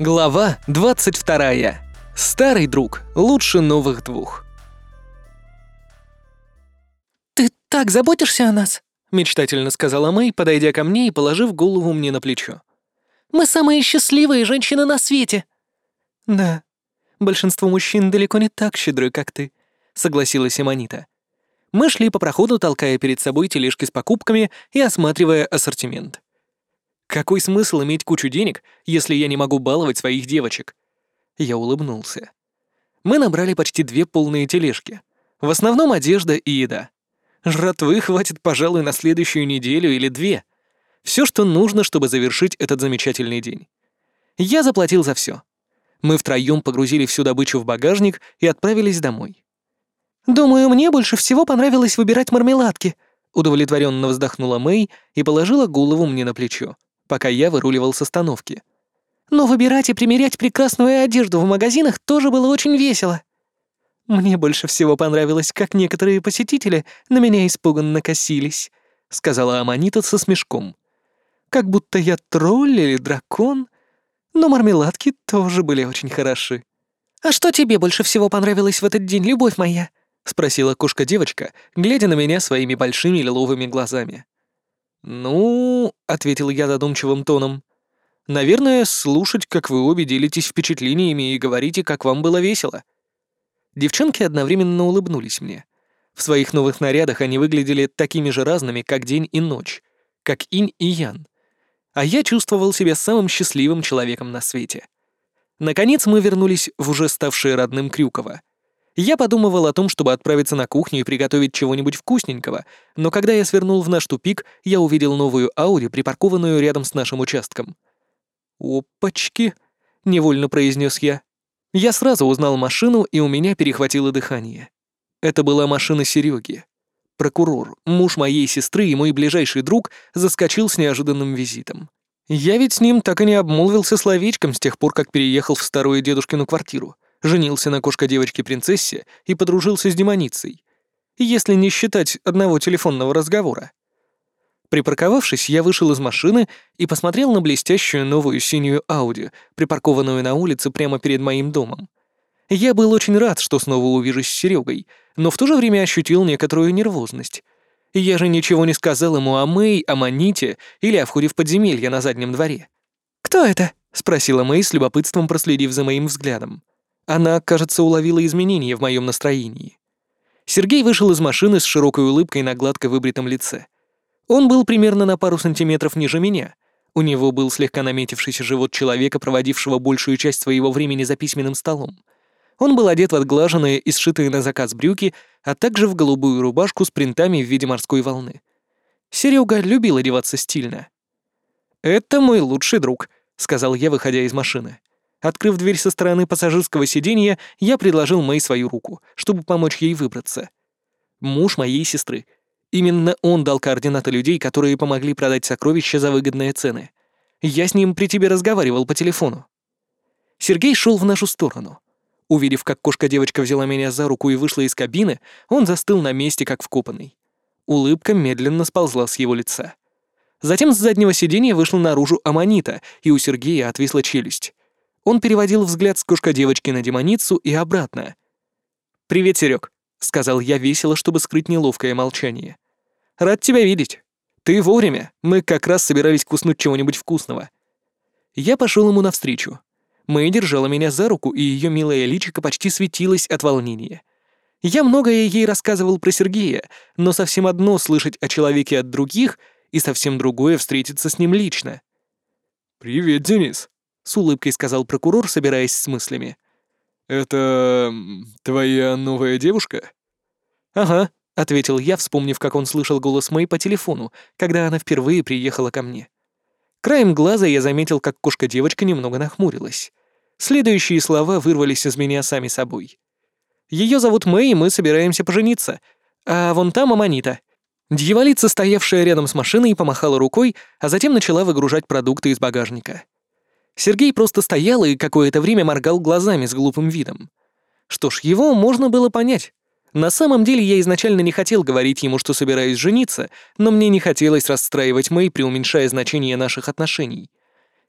Глава 22. Старый друг лучше новых двух. «Ты так заботишься о нас?» — мечтательно сказала Мэй, подойдя ко мне и положив голову мне на плечо. «Мы самые счастливые женщины на свете!» «Да, большинство мужчин далеко не так щедры, как ты», — согласилась Эманита. Мы шли по проходу, толкая перед собой тележки с покупками и осматривая ассортимент. Какой смысл иметь кучу денег, если я не могу баловать своих девочек? Я улыбнулся. Мы набрали почти две полные тележки. В основном одежда и еда. Жратвы хватит, пожалуй, на следующую неделю или две. Все, что нужно, чтобы завершить этот замечательный день. Я заплатил за все. Мы втроем погрузили всю добычу в багажник и отправились домой. «Думаю, мне больше всего понравилось выбирать мармеладки», удовлетворенно вздохнула Мэй и положила голову мне на плечо пока я выруливал с остановки. «Но выбирать и примерять прекрасную одежду в магазинах тоже было очень весело». «Мне больше всего понравилось, как некоторые посетители на меня испуганно косились», — сказала Аманита со смешком. «Как будто я тролль или дракон, но мармеладки тоже были очень хороши». «А что тебе больше всего понравилось в этот день, любовь моя?» — спросила кошка-девочка, глядя на меня своими большими лиловыми глазами. «Ну...» — ответил я задумчивым тоном. «Наверное, слушать, как вы обе делитесь впечатлениями и говорите, как вам было весело». Девчонки одновременно улыбнулись мне. В своих новых нарядах они выглядели такими же разными, как день и ночь, как инь и ян. А я чувствовал себя самым счастливым человеком на свете. Наконец мы вернулись в уже ставшее родным Крюково — я подумывал о том, чтобы отправиться на кухню и приготовить чего-нибудь вкусненького, но когда я свернул в наш тупик, я увидел новую Ауди, припаркованную рядом с нашим участком. «Опачки!» — невольно произнес я. Я сразу узнал машину, и у меня перехватило дыхание. Это была машина Сереги. Прокурор, муж моей сестры и мой ближайший друг, заскочил с неожиданным визитом. Я ведь с ним так и не обмолвился словечком с тех пор, как переехал в старую дедушкину квартиру женился на кошка-девочке-принцессе и подружился с демоницей. Если не считать одного телефонного разговора. Припарковавшись, я вышел из машины и посмотрел на блестящую новую синюю Ауди, припаркованную на улице прямо перед моим домом. Я был очень рад, что снова увижусь с Серегой, но в то же время ощутил некоторую нервозность. Я же ничего не сказал ему о Мэй, о Маните или о входе в подземелье на заднем дворе. «Кто это?» — спросила Мэй с любопытством, проследив за моим взглядом. Она, кажется, уловила изменения в моем настроении. Сергей вышел из машины с широкой улыбкой на гладко выбритом лице. Он был примерно на пару сантиметров ниже меня. У него был слегка наметившийся живот человека, проводившего большую часть своего времени за письменным столом. Он был одет в отглаженные и сшитые на заказ брюки, а также в голубую рубашку с принтами в виде морской волны. Серега любил одеваться стильно. «Это мой лучший друг», — сказал я, выходя из машины. Открыв дверь со стороны пассажирского сиденья, я предложил Мэй свою руку, чтобы помочь ей выбраться. Муж моей сестры. Именно он дал координаты людей, которые помогли продать сокровища за выгодные цены. Я с ним при тебе разговаривал по телефону. Сергей шел в нашу сторону. Увидев, как кошка-девочка взяла меня за руку и вышла из кабины, он застыл на месте, как вкопанный. Улыбка медленно сползла с его лица. Затем с заднего сиденья вышла наружу Аманита, и у Сергея отвисла челюсть. Он переводил взгляд с кошка-девочки на демоницу и обратно. «Привет, Серег», — сказал я весело, чтобы скрыть неловкое молчание. «Рад тебя видеть. Ты вовремя. Мы как раз собирались вкуснуть чего-нибудь вкусного». Я пошел ему навстречу. Мэй держала меня за руку, и ее милая личико почти светилось от волнения. Я многое ей рассказывал про Сергея, но совсем одно слышать о человеке от других и совсем другое встретиться с ним лично. «Привет, Денис», с улыбкой сказал прокурор, собираясь с мыслями. «Это... твоя новая девушка?» «Ага», — ответил я, вспомнив, как он слышал голос Мэй по телефону, когда она впервые приехала ко мне. Краем глаза я заметил, как кошка-девочка немного нахмурилась. Следующие слова вырвались из меня сами собой. Ее зовут Мэй, и мы собираемся пожениться. А вон там Аманита». Дьяволица, стоявшая рядом с машиной, помахала рукой, а затем начала выгружать продукты из багажника. Сергей просто стоял и какое-то время моргал глазами с глупым видом. Что ж, его можно было понять. На самом деле я изначально не хотел говорить ему, что собираюсь жениться, но мне не хотелось расстраивать Мэй, преуменьшая значение наших отношений.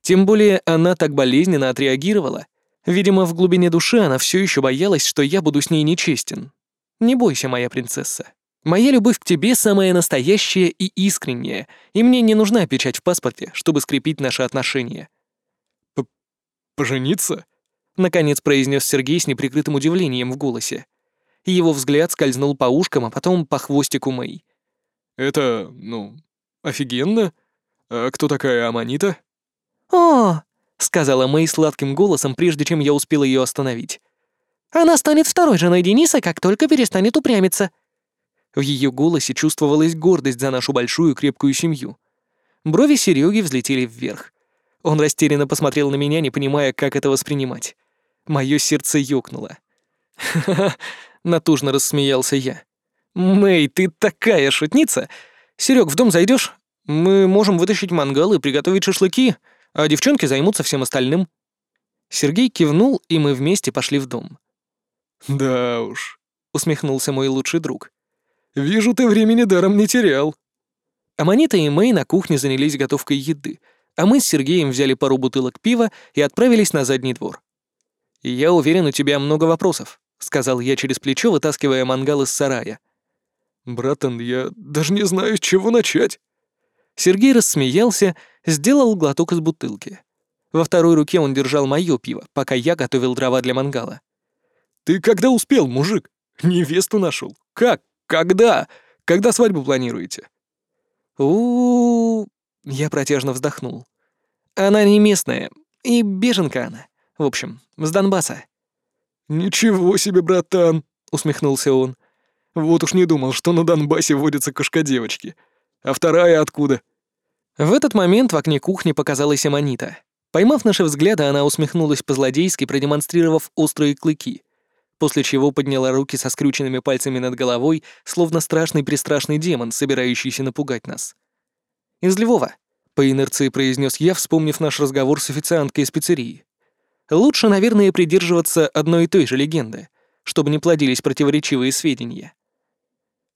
Тем более она так болезненно отреагировала. Видимо, в глубине души она все еще боялась, что я буду с ней нечестен. Не бойся, моя принцесса. Моя любовь к тебе самая настоящая и искренняя, и мне не нужна печать в паспорте, чтобы скрепить наши отношения. «Пожениться?» — наконец произнес Сергей с неприкрытым удивлением в голосе. Его взгляд скользнул по ушкам, а потом по хвостику Мэй. «Это, ну, офигенно. А кто такая Аманита?» «О!» — сказала Мэй сладким голосом, прежде чем я успел ее остановить. «Она станет второй женой Дениса, как только перестанет упрямиться». В ее голосе чувствовалась гордость за нашу большую крепкую семью. Брови Сереги взлетели вверх. Он растерянно посмотрел на меня, не понимая, как это воспринимать. Мое сердце ёкнуло. «Ха-ха-ха!» — натужно рассмеялся я. «Мэй, ты такая шутница! Серег, в дом зайдешь? Мы можем вытащить мангал и приготовить шашлыки, а девчонки займутся всем остальным». Сергей кивнул, и мы вместе пошли в дом. «Да уж», — усмехнулся мой лучший друг. «Вижу, ты времени даром не терял». Аманита и Мэй на кухне занялись готовкой еды, а мы с Сергеем взяли пару бутылок пива и отправились на задний двор. «Я уверен, у тебя много вопросов», — сказал я через плечо, вытаскивая мангал из сарая. «Братан, я даже не знаю, с чего начать». Сергей рассмеялся, сделал глоток из бутылки. Во второй руке он держал моё пиво, пока я готовил дрова для мангала. «Ты когда успел, мужик? Невесту нашел? Как? Когда? Когда свадьбу планируете?» у, -у, -у Я протяжно вздохнул. «Она не местная, и беженка она. В общем, с Донбасса». «Ничего себе, братан!» — усмехнулся он. Вот уж не думал, что на Донбассе водятся кошка-девочки. А вторая откуда? В этот момент в окне кухни показалась Аманита. Поймав наши взгляды, она усмехнулась по-злодейски, продемонстрировав острые клыки, после чего подняла руки со скрюченными пальцами над головой, словно страшный-пристрашный демон, собирающийся напугать нас. «Из Львова», — по инерции произнес я, вспомнив наш разговор с официанткой из пиццерии. «Лучше, наверное, придерживаться одной и той же легенды, чтобы не плодились противоречивые сведения».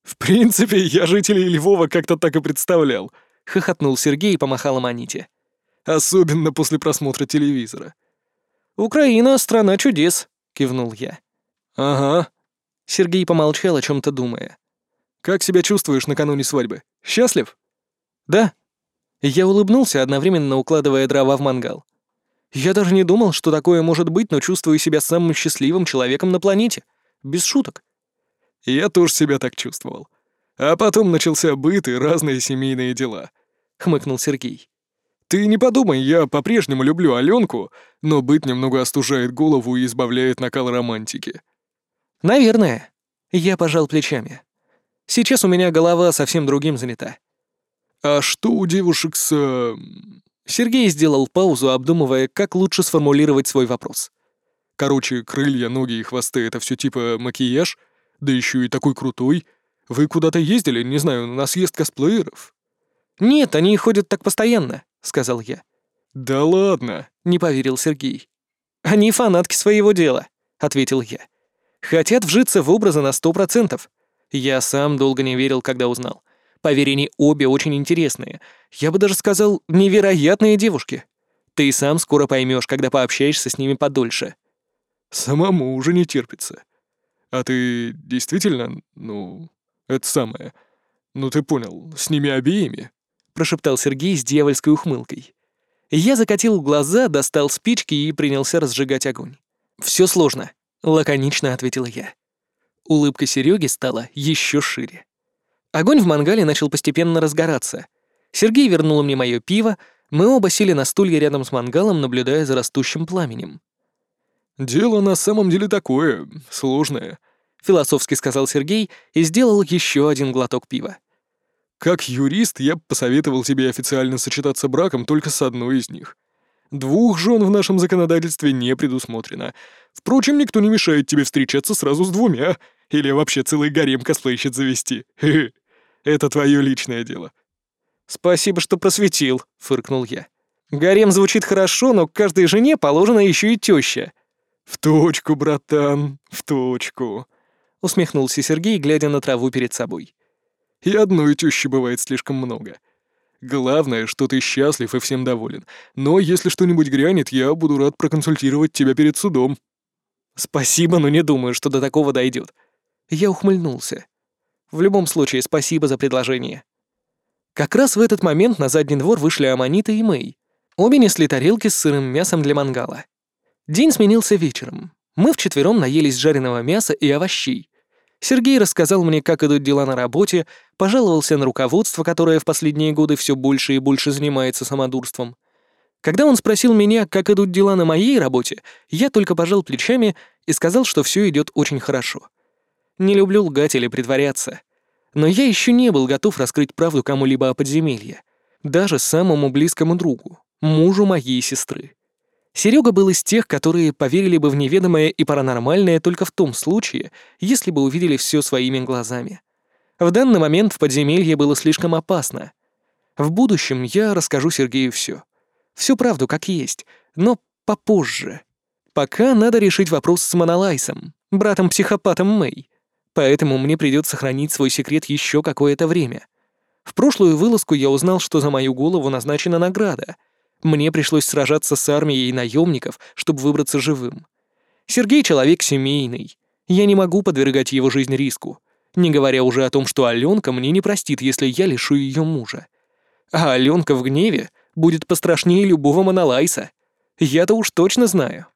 «В принципе, я жителей Львова как-то так и представлял», — хохотнул Сергей и помахал Аманите. «Особенно после просмотра телевизора». «Украина — страна чудес», — кивнул я. «Ага». Сергей помолчал, о чем то думая. «Как себя чувствуешь накануне свадьбы? Счастлив?» «Да». Я улыбнулся, одновременно укладывая дрова в мангал. Я даже не думал, что такое может быть, но чувствую себя самым счастливым человеком на планете. Без шуток. Я тоже себя так чувствовал. А потом начался быт и разные семейные дела», — хмыкнул Сергей. «Ты не подумай, я по-прежнему люблю Аленку, но быт немного остужает голову и избавляет накал романтики». «Наверное». Я пожал плечами. «Сейчас у меня голова совсем другим занята». «А что у девушек с...» э, Сергей сделал паузу, обдумывая, как лучше сформулировать свой вопрос. «Короче, крылья, ноги и хвосты — это все типа макияж?» Да еще и такой крутой. Вы куда-то ездили, не знаю, на съезд косплееров?» «Нет, они ходят так постоянно», — сказал я. «Да ладно», — не поверил Сергей. «Они фанатки своего дела», — ответил я. «Хотят вжиться в образы на сто процентов. Я сам долго не верил, когда узнал. Поверь, они обе очень интересные. Я бы даже сказал, невероятные девушки. Ты и сам скоро поймешь, когда пообщаешься с ними подольше». «Самому уже не терпится», «А ты действительно, ну, это самое... Ну ты понял, с ними обеими?» — прошептал Сергей с дьявольской ухмылкой. Я закатил глаза, достал спички и принялся разжигать огонь. «Всё сложно», — лаконично ответил я. Улыбка Сереги стала еще шире. Огонь в мангале начал постепенно разгораться. Сергей вернул мне мое пиво, мы оба сели на стулья рядом с мангалом, наблюдая за растущим пламенем. «Дело на самом деле такое, сложное», — философски сказал Сергей и сделал еще один глоток пива. «Как юрист, я бы посоветовал тебе официально сочетаться браком только с одной из них. Двух жен в нашем законодательстве не предусмотрено. Впрочем, никто не мешает тебе встречаться сразу с двумя или вообще целый гарем косплейщиц завести. Это твое личное дело». «Спасибо, что просветил», — фыркнул я. «Гарем звучит хорошо, но каждой жене положена еще и теща. «В точку, братан, в точку», — усмехнулся Сергей, глядя на траву перед собой. «И одной тещи бывает слишком много. Главное, что ты счастлив и всем доволен. Но если что-нибудь грянет, я буду рад проконсультировать тебя перед судом». «Спасибо, но не думаю, что до такого дойдет. Я ухмыльнулся. «В любом случае, спасибо за предложение». Как раз в этот момент на задний двор вышли Аманита и Мэй. Обе несли тарелки с сырым мясом для мангала. День сменился вечером. Мы вчетвером наелись жареного мяса и овощей. Сергей рассказал мне, как идут дела на работе, пожаловался на руководство, которое в последние годы все больше и больше занимается самодурством. Когда он спросил меня, как идут дела на моей работе, я только пожал плечами и сказал, что все идет очень хорошо. Не люблю лгать или притворяться. Но я еще не был готов раскрыть правду кому-либо о подземелье. Даже самому близкому другу, мужу моей сестры. Серега был из тех, которые поверили бы в неведомое и паранормальное только в том случае, если бы увидели все своими глазами. В данный момент в подземелье было слишком опасно. В будущем я расскажу Сергею все. Всю правду как есть, но попозже. Пока надо решить вопрос с Монолайсом, братом-психопатом Мэй. Поэтому мне придется сохранить свой секрет еще какое-то время. В прошлую вылазку я узнал, что за мою голову назначена награда — мне пришлось сражаться с армией наемников, чтобы выбраться живым. Сергей человек семейный. Я не могу подвергать его жизнь риску. Не говоря уже о том, что Аленка мне не простит, если я лишу ее мужа. А Аленка в гневе будет пострашнее любого монолайса. Я-то уж точно знаю.